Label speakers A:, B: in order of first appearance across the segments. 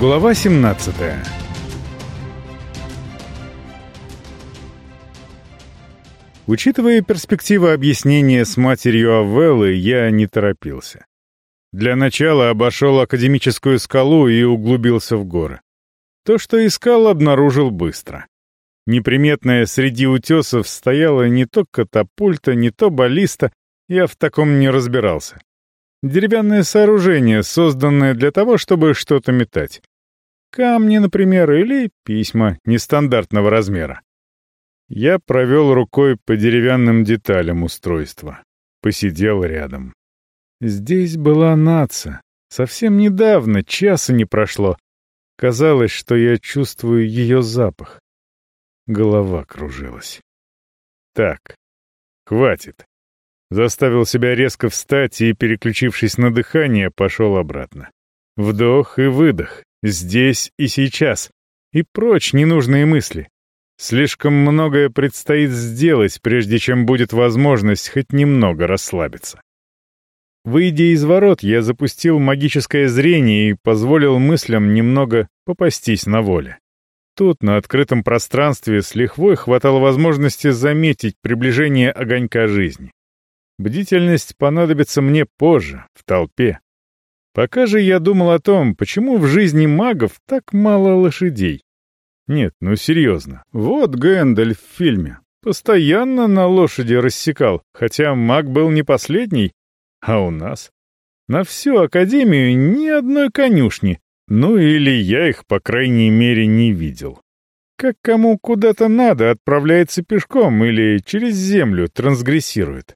A: Глава 17 Учитывая перспективы объяснения с матерью Авеллы, я не торопился. Для начала обошел академическую скалу и углубился в горы. То, что искал, обнаружил быстро. Неприметная среди утесов стояла не то катапульта, не то баллиста, я в таком не разбирался. Деревянное сооружение, созданное для того, чтобы что-то метать. Камни, например, или письма нестандартного размера. Я провел рукой по деревянным деталям устройства. Посидел рядом. Здесь была нация. Совсем недавно, часа не прошло. Казалось, что я чувствую ее запах. Голова кружилась. Так, хватит. Заставил себя резко встать и, переключившись на дыхание, пошел обратно. Вдох и выдох. Здесь и сейчас. И прочь ненужные мысли. Слишком многое предстоит сделать, прежде чем будет возможность хоть немного расслабиться. Выйдя из ворот, я запустил магическое зрение и позволил мыслям немного попастись на воле. Тут, на открытом пространстве, с лихвой хватало возможности заметить приближение огонька жизни. Бдительность понадобится мне позже, в толпе. Пока же я думал о том, почему в жизни магов так мало лошадей. Нет, ну серьезно. Вот Гэндальф в фильме. Постоянно на лошади рассекал, хотя маг был не последний. А у нас? На всю Академию ни одной конюшни. Ну или я их, по крайней мере, не видел. Как кому куда-то надо, отправляется пешком или через землю трансгрессирует.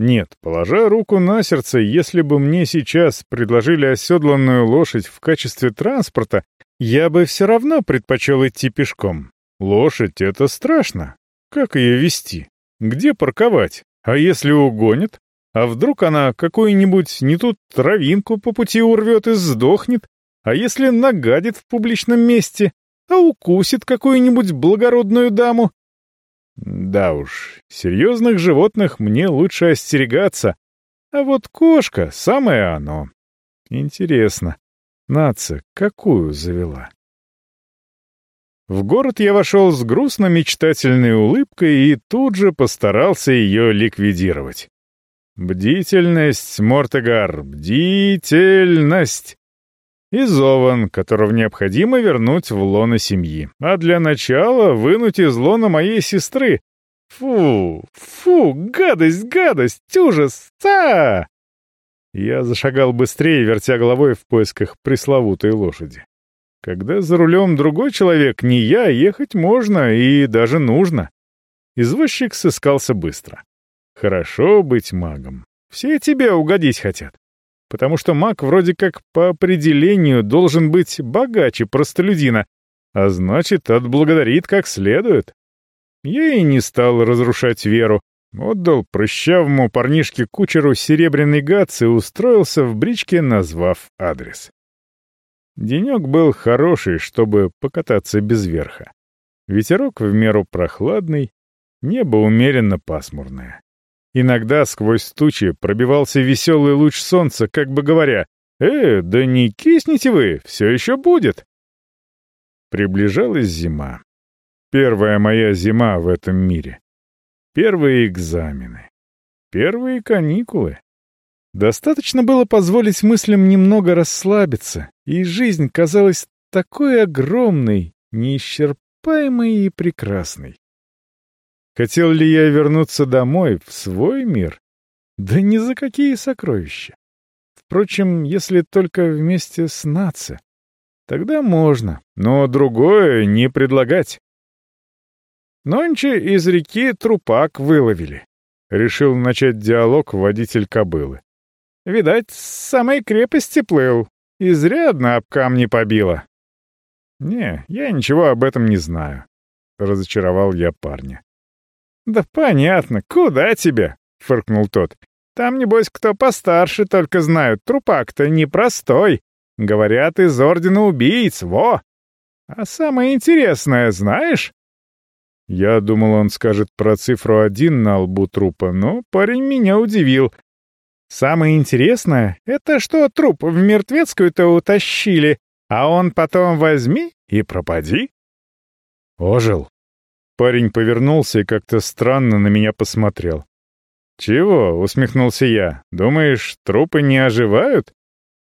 A: Нет, положа руку на сердце, если бы мне сейчас предложили оседланную лошадь в качестве транспорта, я бы все равно предпочел идти пешком. Лошадь — это страшно. Как ее вести? Где парковать? А если угонят? А вдруг она какую-нибудь не тут травинку по пути урвет и сдохнет? А если нагадит в публичном месте? А укусит какую-нибудь благородную даму? Да уж, серьезных животных мне лучше остерегаться, а вот кошка — самое оно. Интересно, нация какую завела? В город я вошел с грустно-мечтательной улыбкой и тут же постарался ее ликвидировать. Бдительность, Мортегар, бдительность! И Зован, которого необходимо вернуть в лоно семьи. А для начала вынуть из лона моей сестры. Фу, фу, гадость, гадость, ужас, ца! Я зашагал быстрее, вертя головой в поисках пресловутой лошади. Когда за рулем другой человек, не я, ехать можно и даже нужно. Извозчик сыскался быстро. Хорошо быть магом. Все тебе угодить хотят потому что маг вроде как по определению должен быть богаче простолюдина, а значит, отблагодарит как следует. Я и не стал разрушать веру, отдал прыщавому парнишке-кучеру серебряный гац и устроился в бричке, назвав адрес. Денек был хороший, чтобы покататься без верха. Ветерок в меру прохладный, небо умеренно пасмурное. Иногда сквозь тучи пробивался веселый луч солнца, как бы говоря, «Э, да не кисните вы, все еще будет!» Приближалась зима. Первая моя зима в этом мире. Первые экзамены. Первые каникулы. Достаточно было позволить мыслям немного расслабиться, и жизнь казалась такой огромной, неисчерпаемой и прекрасной. Хотел ли я вернуться домой, в свой мир? Да ни за какие сокровища. Впрочем, если только вместе с Наци. Тогда можно, но другое не предлагать. Нонче из реки трупак выловили. Решил начать диалог водитель кобылы. Видать, с самой крепости плыл. Изрядно об камни побило. Не, я ничего об этом не знаю. Разочаровал я парня. «Да понятно, куда тебе?» — фыркнул тот. «Там, небось, кто постарше только знают, трупак-то непростой. Говорят, из Ордена Убийц, во! А самое интересное знаешь?» Я думал, он скажет про цифру один на лбу трупа, но парень меня удивил. «Самое интересное — это что труп в мертвецкую-то утащили, а он потом возьми и пропади. Ожил. Парень повернулся и как-то странно на меня посмотрел. «Чего?» — усмехнулся я. «Думаешь, трупы не оживают?»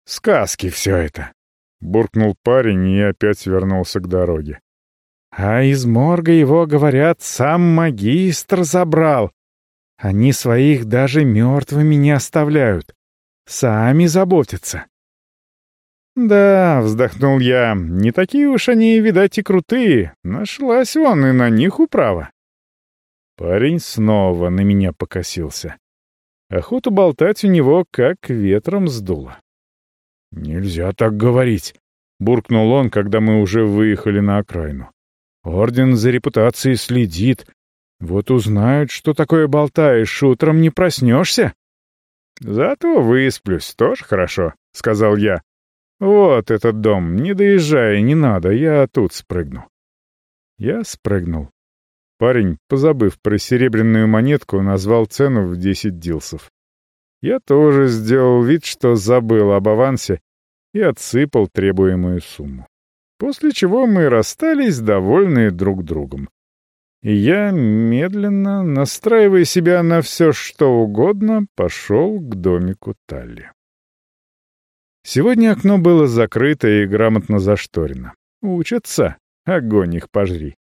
A: «Сказки все это!» — буркнул парень и опять вернулся к дороге. «А из морга его, говорят, сам магистр забрал. Они своих даже мертвыми не оставляют. Сами заботятся». «Да», — вздохнул я, — «не такие уж они, видать, и крутые. Нашлась вон и на них управа». Парень снова на меня покосился. Охоту болтать у него как ветром сдуло. «Нельзя так говорить», — буркнул он, когда мы уже выехали на окраину. «Орден за репутацией следит. Вот узнают, что такое болтаешь, утром не проснешься». «Зато высплюсь, тоже хорошо», — сказал я. «Вот этот дом, не доезжай, не надо, я тут спрыгну». Я спрыгнул. Парень, позабыв про серебряную монетку, назвал цену в десять дилсов. Я тоже сделал вид, что забыл об авансе и отсыпал требуемую сумму. После чего мы расстались, довольные друг другом. И я, медленно, настраивая себя на все что угодно, пошел к домику Талли. Сегодня окно было закрыто и грамотно зашторено. Учатся, огонь их пожри.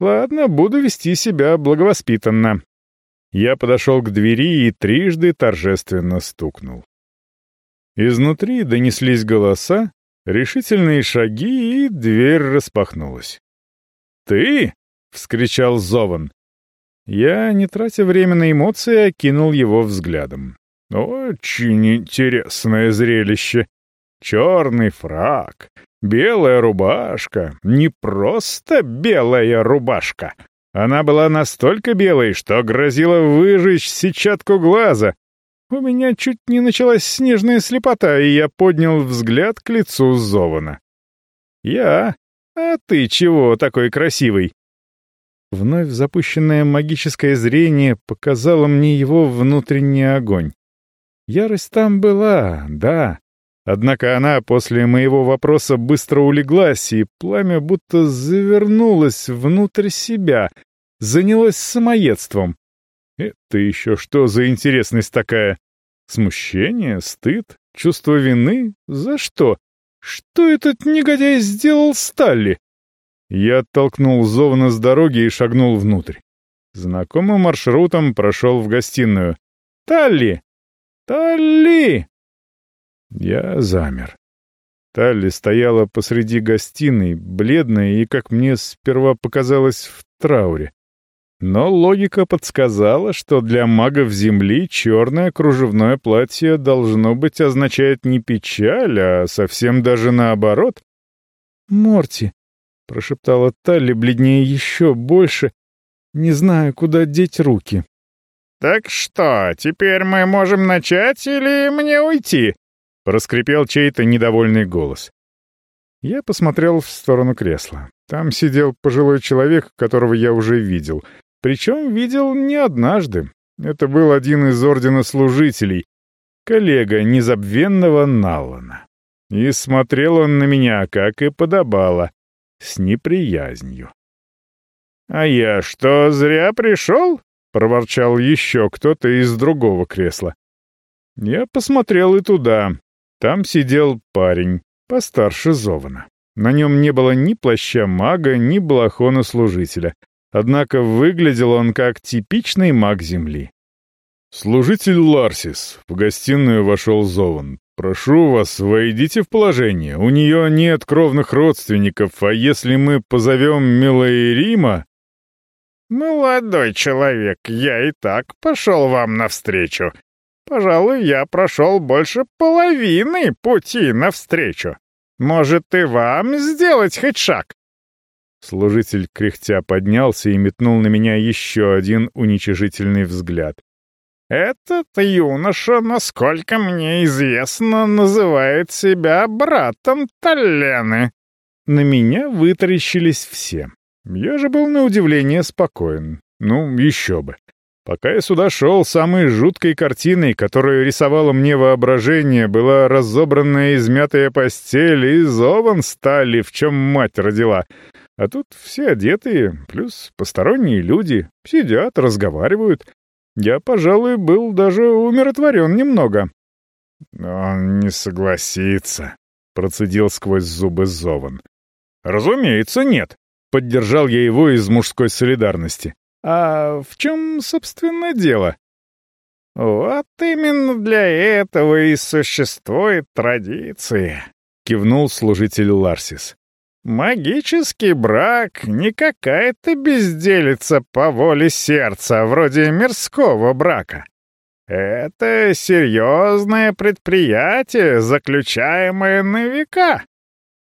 A: Ладно, буду вести себя благовоспитанно. Я подошел к двери и трижды торжественно стукнул. Изнутри донеслись голоса, решительные шаги, и дверь распахнулась. «Ты?» — вскричал Зован. Я, не тратя время на эмоции, окинул его взглядом. «Очень интересное зрелище. Черный фрак, Белая рубашка. Не просто белая рубашка. Она была настолько белой, что грозила выжечь сетчатку глаза. У меня чуть не началась снежная слепота, и я поднял взгляд к лицу Зована. «Я? А ты чего такой красивый?» Вновь запущенное магическое зрение показало мне его внутренний огонь. Ярость там была, да, Однако она после моего вопроса быстро улеглась, и пламя будто завернулось внутрь себя, занялось самоедством. Это еще что за интересность такая? Смущение, стыд, чувство вины? За что? Что этот негодяй сделал Сталли? Я оттолкнул Зовна с дороги и шагнул внутрь. Знакомым маршрутом прошел в гостиную. «Талли! Талли!» Я замер. Талли стояла посреди гостиной, бледная и, как мне сперва показалось, в трауре. Но логика подсказала, что для магов Земли черное кружевное платье должно быть означает не печаль, а совсем даже наоборот. «Морти», — прошептала Талли, бледнее еще больше, не знаю, куда деть руки. «Так что, теперь мы можем начать или мне уйти?» — проскрипел чей-то недовольный голос. Я посмотрел в сторону кресла. Там сидел пожилой человек, которого я уже видел. Причем видел не однажды. Это был один из Ордена Служителей, коллега незабвенного Наллана. И смотрел он на меня, как и подобало, с неприязнью. «А я что, зря пришел?» — проворчал еще кто-то из другого кресла. Я посмотрел и туда. Там сидел парень, постарше Зована. На нем не было ни плаща мага, ни балахона служителя. Однако выглядел он как типичный маг Земли. «Служитель Ларсис», — в гостиную вошел Зован. «Прошу вас, войдите в положение. У нее нет кровных родственников, а если мы позовем Милаирима...» «Молодой человек, я и так пошел вам навстречу. Пожалуй, я прошел больше половины пути навстречу. Может, и вам сделать хоть шаг?» Служитель кряхтя поднялся и метнул на меня еще один уничижительный взгляд. «Этот юноша, насколько мне известно, называет себя братом Таллены». На меня вытаращились все. Я же был на удивление спокоен. Ну, еще бы. Пока я сюда шел, самой жуткой картиной, которую рисовало мне воображение, была разобранная измятая постель и зован стали, в чем мать родила. А тут все одетые, плюс посторонние люди, сидят, разговаривают. Я, пожалуй, был даже умиротворен немного. «Он не согласится», — процедил сквозь зубы Зован. «Разумеется, нет», — поддержал я его из мужской солидарности. А в чем, собственно, дело? Вот именно для этого и существует традиция, кивнул служитель Ларсис. Магический брак не какая-то безделица по воле сердца, вроде мирского брака. Это серьезное предприятие, заключаемое на века.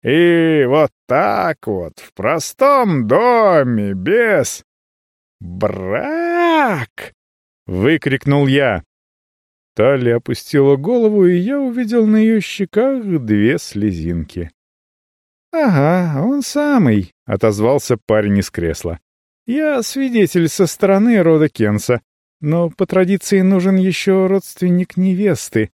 A: И вот так вот, в простом доме, без... «Брак!» — выкрикнул я. Талли опустила голову, и я увидел на ее щеках две слезинки. «Ага, он самый», — отозвался парень из кресла. «Я свидетель со стороны рода Кенса, но по традиции нужен еще родственник невесты».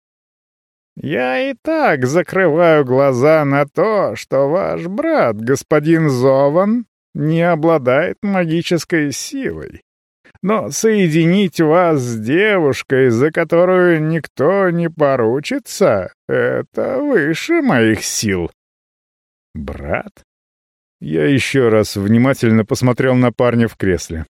A: «Я и так закрываю глаза на то, что ваш брат, господин Зован, не обладает магической силой. Но соединить вас с девушкой, за которую никто не поручится, это выше моих сил. Брат? Я еще раз внимательно посмотрел на парня в кресле.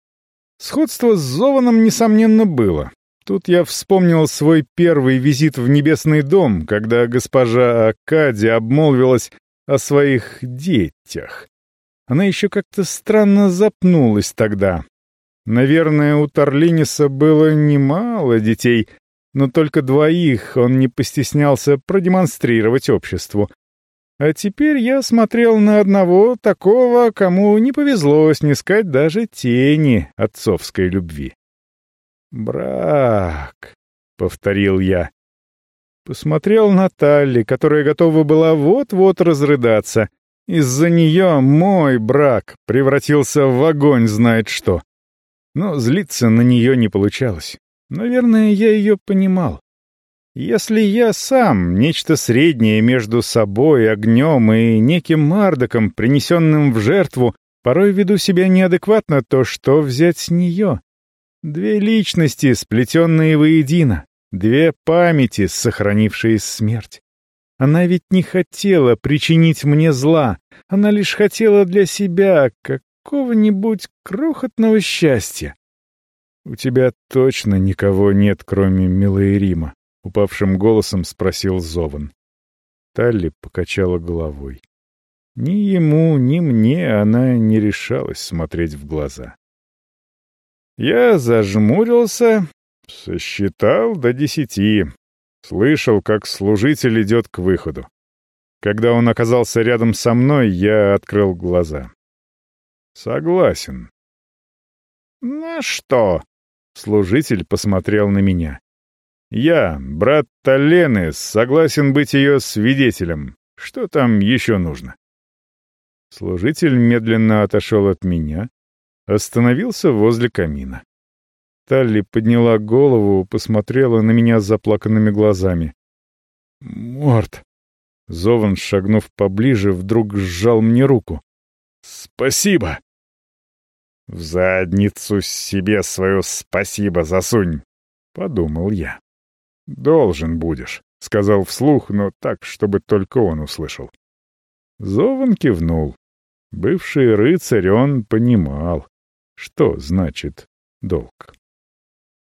A: Сходство с Зованом, несомненно, было. Тут я вспомнил свой первый визит в Небесный дом, когда госпожа Акади обмолвилась о своих детях. Она еще как-то странно запнулась тогда. Наверное, у Тарлиниса было немало детей, но только двоих он не постеснялся продемонстрировать обществу. А теперь я смотрел на одного такого, кому не повезло снискать даже тени отцовской любви. «Брак», — повторил я. Посмотрел на Талли, которая готова была вот-вот разрыдаться, из-за нее мой брак превратился в огонь знает что. Но злиться на нее не получалось. Наверное, я ее понимал. Если я сам нечто среднее между собой, огнем и неким мардоком, принесенным в жертву, порой веду себя неадекватно, то что взять с нее? Две личности, сплетенные воедино, две памяти, сохранившие смерть. Она ведь не хотела причинить мне зла, она лишь хотела для себя какого-нибудь крохотного счастья. «У тебя точно никого нет, кроме милой Рима?» — упавшим голосом спросил Зован. Талли покачала головой. Ни ему, ни мне она не решалась смотреть в глаза. Я зажмурился, сосчитал до десяти, Слышал, как служитель идет к выходу. Когда он оказался рядом со мной, я открыл глаза. «Согласен». «На что?» — служитель посмотрел на меня. «Я, брат Талены, согласен быть ее свидетелем. Что там еще нужно?» Служитель медленно отошел от меня, остановился возле камина. Талли подняла голову, посмотрела на меня с заплаканными глазами. «Морт!» Зован, шагнув поближе, вдруг сжал мне руку. «Спасибо!» «В задницу себе свое спасибо засунь!» — подумал я. «Должен будешь», — сказал вслух, но так, чтобы только он услышал. Зован кивнул. Бывший рыцарь он понимал, что значит долг.